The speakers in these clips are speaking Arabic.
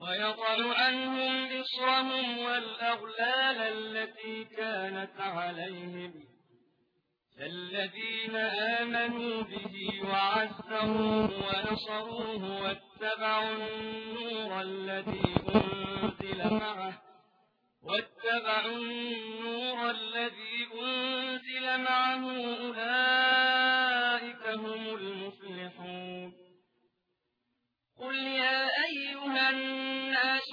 ويضع عنهم إصرهم والأغلال التي كانت عليهم الذين آمنوا به وعزروه ونصروه واتبعوا النور الذي أنزل معه واتبعوا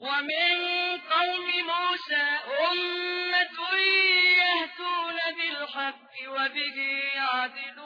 ومن قوم موسى أمة يهتون بالحق وبه يعدلون